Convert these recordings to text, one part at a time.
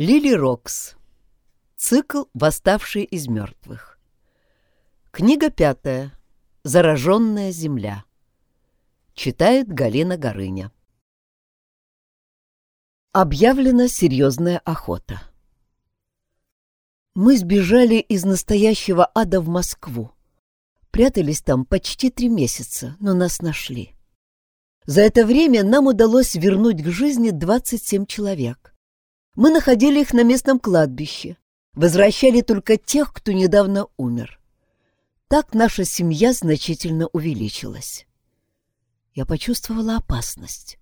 Лили Рокс. Цикл «Восставшие из мертвых». Книга пятая. Зараженная земля. Читает Галина Горыня. Объявлена серьезная охота. Мы сбежали из настоящего ада в Москву. Прятались там почти три месяца, но нас нашли. За это время нам удалось вернуть к жизни 27 человек. Мы находили их на местном кладбище, возвращали только тех, кто недавно умер. Так наша семья значительно увеличилась. Я почувствовала опасность.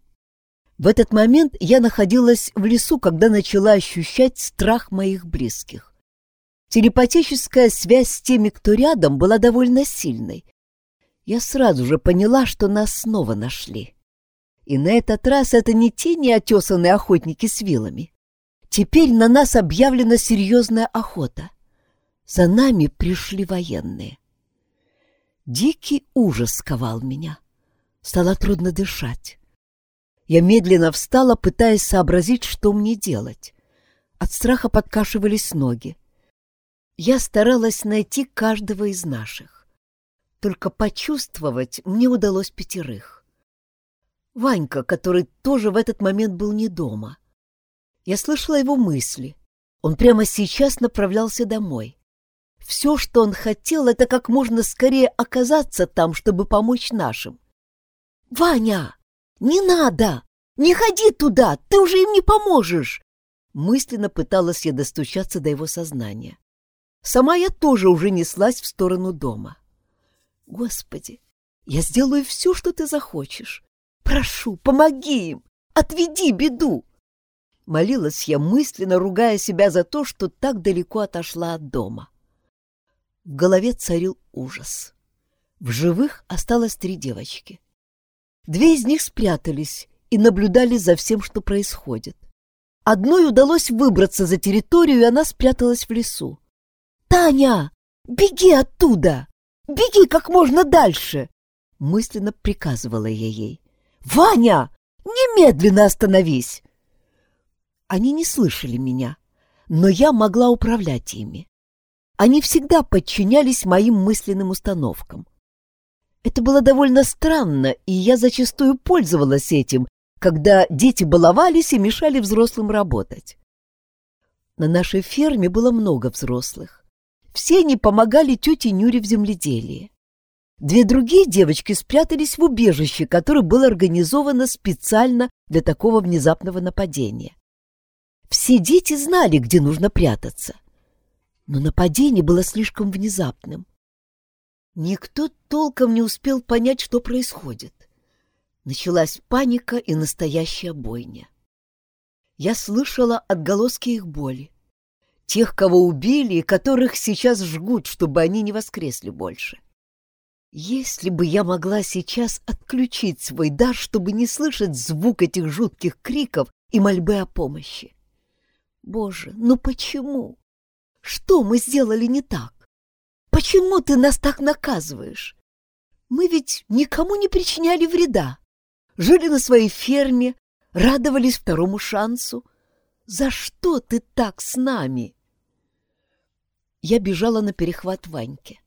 В этот момент я находилась в лесу, когда начала ощущать страх моих близких. Телепатическая связь с теми, кто рядом, была довольно сильной. Я сразу же поняла, что нас снова нашли. И на этот раз это не те неотесанные охотники с вилами. Теперь на нас объявлена серьезная охота. За нами пришли военные. Дикий ужас сковал меня. Стало трудно дышать. Я медленно встала, пытаясь сообразить, что мне делать. От страха подкашивались ноги. Я старалась найти каждого из наших. Только почувствовать мне удалось пятерых. Ванька, который тоже в этот момент был не дома — я слышала его мысли. Он прямо сейчас направлялся домой. Все, что он хотел, это как можно скорее оказаться там, чтобы помочь нашим. «Ваня, не надо! Не ходи туда! Ты уже им не поможешь!» Мысленно пыталась я достучаться до его сознания. Сама я тоже уже неслась в сторону дома. «Господи, я сделаю все, что ты захочешь. Прошу, помоги им! Отведи беду!» Молилась я мысленно, ругая себя за то, что так далеко отошла от дома. В голове царил ужас. В живых осталось три девочки. Две из них спрятались и наблюдали за всем, что происходит. Одной удалось выбраться за территорию, и она спряталась в лесу. «Таня, беги оттуда! Беги как можно дальше!» Мысленно приказывала я ей. «Ваня, немедленно остановись!» Они не слышали меня, но я могла управлять ими. Они всегда подчинялись моим мысленным установкам. Это было довольно странно, и я зачастую пользовалась этим, когда дети баловались и мешали взрослым работать. На нашей ферме было много взрослых. Все они помогали тете Нюре в земледелии. Две другие девочки спрятались в убежище, которое было организовано специально для такого внезапного нападения. Все дети знали, где нужно прятаться. Но нападение было слишком внезапным. Никто толком не успел понять, что происходит. Началась паника и настоящая бойня. Я слышала отголоски их боли. Тех, кого убили и которых сейчас жгут, чтобы они не воскресли больше. Если бы я могла сейчас отключить свой дар, чтобы не слышать звук этих жутких криков и мольбы о помощи. Боже, ну почему? Что мы сделали не так? Почему ты нас так наказываешь? Мы ведь никому не причиняли вреда. Жили на своей ферме, радовались второму шансу. За что ты так с нами? Я бежала на перехват Ваньки.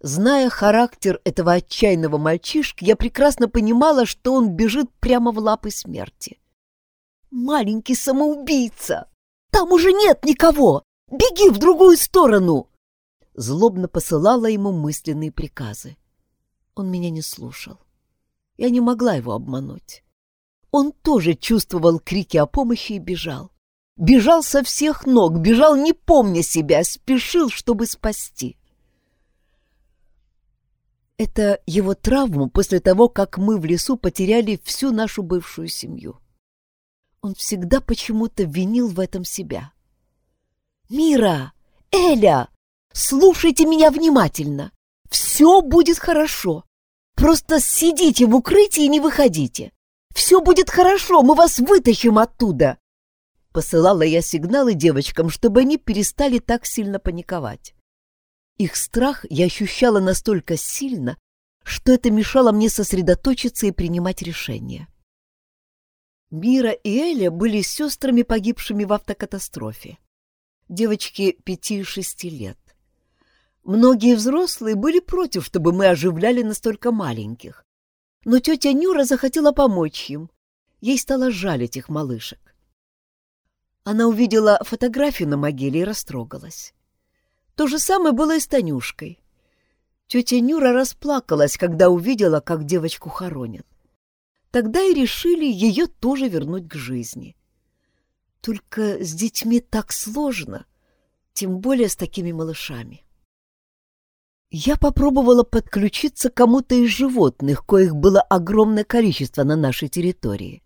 Зная характер этого отчаянного мальчишки, я прекрасно понимала, что он бежит прямо в лапы смерти. «Маленький самоубийца!» Там уже нет никого! Беги в другую сторону!» Злобно посылала ему мысленные приказы. Он меня не слушал. Я не могла его обмануть. Он тоже чувствовал крики о помощи и бежал. Бежал со всех ног, бежал, не помня себя, спешил, чтобы спасти. Это его травму после того, как мы в лесу потеряли всю нашу бывшую семью. Он всегда почему-то винил в этом себя. «Мира! Эля! Слушайте меня внимательно! Все будет хорошо! Просто сидите в укрытии и не выходите! Все будет хорошо, мы вас вытащим оттуда!» Посылала я сигналы девочкам, чтобы они перестали так сильно паниковать. Их страх я ощущала настолько сильно, что это мешало мне сосредоточиться и принимать решения. Мира и Эля были сестрами, погибшими в автокатастрофе. Девочки пяти и шести лет. Многие взрослые были против, чтобы мы оживляли настолько маленьких. Но тетя Нюра захотела помочь им. Ей стало жаль этих малышек. Она увидела фотографию на могиле и растрогалась. То же самое было и с Танюшкой. Тетя Нюра расплакалась, когда увидела, как девочку хоронят. Тогда и решили ее тоже вернуть к жизни. Только с детьми так сложно, тем более с такими малышами. Я попробовала подключиться к кому-то из животных, коих было огромное количество на нашей территории.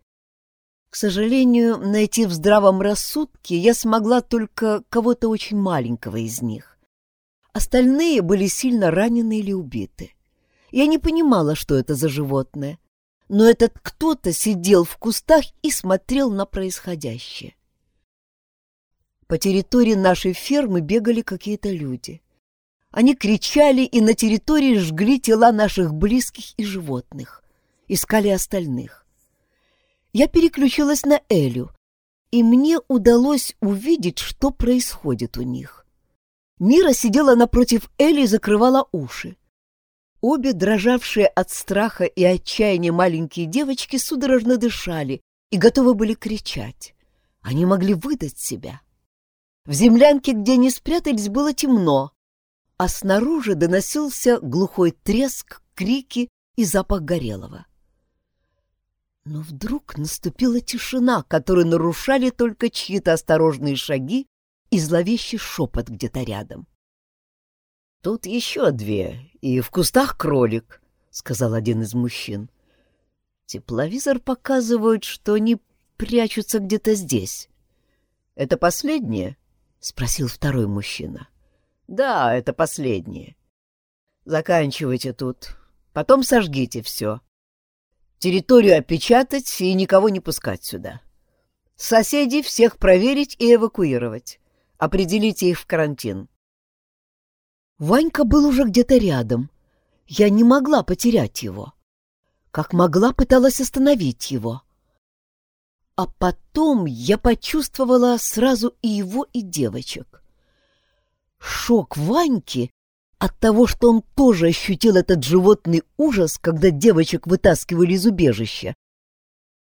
К сожалению, найти в здравом рассудке я смогла только кого-то очень маленького из них. Остальные были сильно ранены или убиты. Я не понимала, что это за животное, но этот кто-то сидел в кустах и смотрел на происходящее. По территории нашей фермы бегали какие-то люди. Они кричали и на территории жгли тела наших близких и животных, искали остальных. Я переключилась на Элю, и мне удалось увидеть, что происходит у них. Мира сидела напротив Эли и закрывала уши. Обе, дрожавшие от страха и отчаяния маленькие девочки, судорожно дышали и готовы были кричать. Они могли выдать себя. В землянке, где они спрятались, было темно, а снаружи доносился глухой треск, крики и запах горелого. Но вдруг наступила тишина, которую нарушали только чьи-то осторожные шаги и зловещий шепот где-то рядом. «Тут еще две, и в кустах кролик», — сказал один из мужчин. «Тепловизор показывает, что они прячутся где-то здесь». «Это последнее?» — спросил второй мужчина. «Да, это последнее. Заканчивайте тут, потом сожгите все. Территорию опечатать и никого не пускать сюда. Соседей всех проверить и эвакуировать. Определите их в карантин. Ванька был уже где-то рядом. Я не могла потерять его. Как могла, пыталась остановить его. А потом я почувствовала сразу и его, и девочек. Шок Ваньки от того, что он тоже ощутил этот животный ужас, когда девочек вытаскивали из убежища,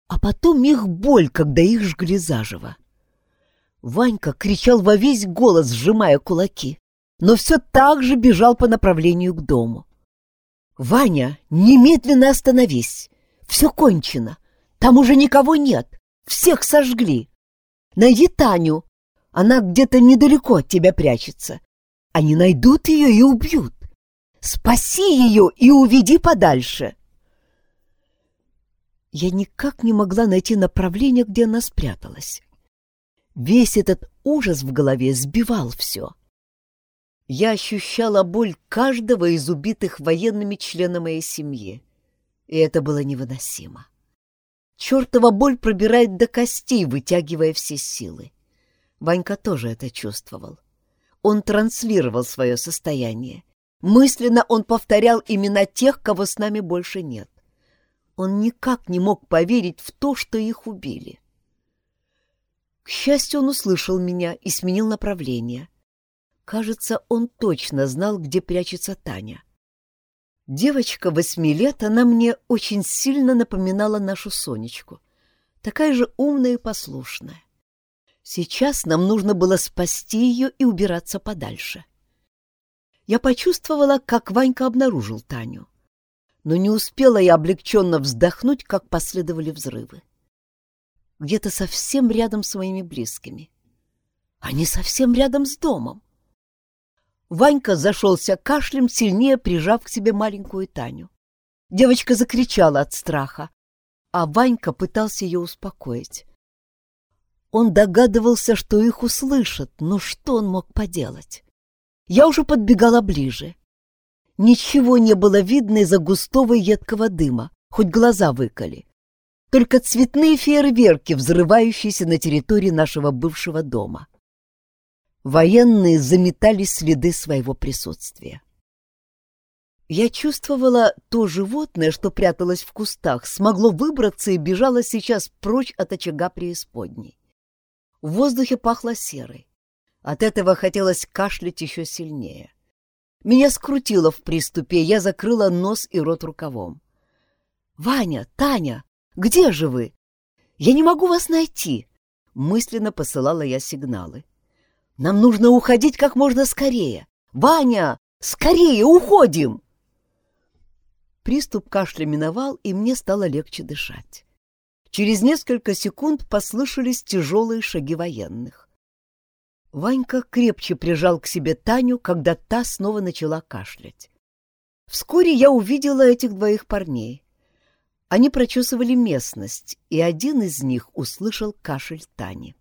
а потом их боль, когда их жгли заживо. Ванька кричал во весь голос, сжимая кулаки, но все так же бежал по направлению к дому. «Ваня, немедленно остановись! Все кончено! Там уже никого нет! Всех сожгли! Найди Таню! Она где-то недалеко от тебя прячется. Они найдут ее и убьют. Спаси ее и уведи подальше. Я никак не могла найти направление, где она спряталась. Весь этот ужас в голове сбивал все. Я ощущала боль каждого из убитых военными члена моей семьи, и это было невыносимо. Чертова боль пробирает до костей, вытягивая все силы. Ванька тоже это чувствовал. Он транслировал свое состояние. Мысленно он повторял имена тех, кого с нами больше нет. Он никак не мог поверить в то, что их убили. К счастью, он услышал меня и сменил направление. Кажется, он точно знал, где прячется Таня. Девочка восьми лет, она мне очень сильно напоминала нашу Сонечку. Такая же умная и послушная. Сейчас нам нужно было спасти ее и убираться подальше. Я почувствовала, как Ванька обнаружил Таню. Но не успела я облегченно вздохнуть, как последовали взрывы. Где-то совсем рядом с моими близкими. Они совсем рядом с домом. Ванька зашелся кашлем, сильнее прижав к себе маленькую Таню. Девочка закричала от страха, а Ванька пытался ее успокоить. Он догадывался, что их услышат, но что он мог поделать? Я уже подбегала ближе. Ничего не было видно из-за густого едкого дыма, хоть глаза выколи. Только цветные фейерверки, взрывающиеся на территории нашего бывшего дома. Военные заметали следы своего присутствия. Я чувствовала, то животное, что пряталось в кустах, смогло выбраться и бежало сейчас прочь от очага преисподней. В воздухе пахло серой. От этого хотелось кашлять еще сильнее. Меня скрутило в приступе, я закрыла нос и рот рукавом. «Ваня, Таня, где же вы? Я не могу вас найти!» Мысленно посылала я сигналы. «Нам нужно уходить как можно скорее! Ваня, скорее уходим!» Приступ кашля миновал, и мне стало легче дышать. Через несколько секунд послышались тяжелые шаги военных. Ванька крепче прижал к себе Таню, когда та снова начала кашлять. Вскоре я увидела этих двоих парней. Они прочесывали местность, и один из них услышал кашель Тани.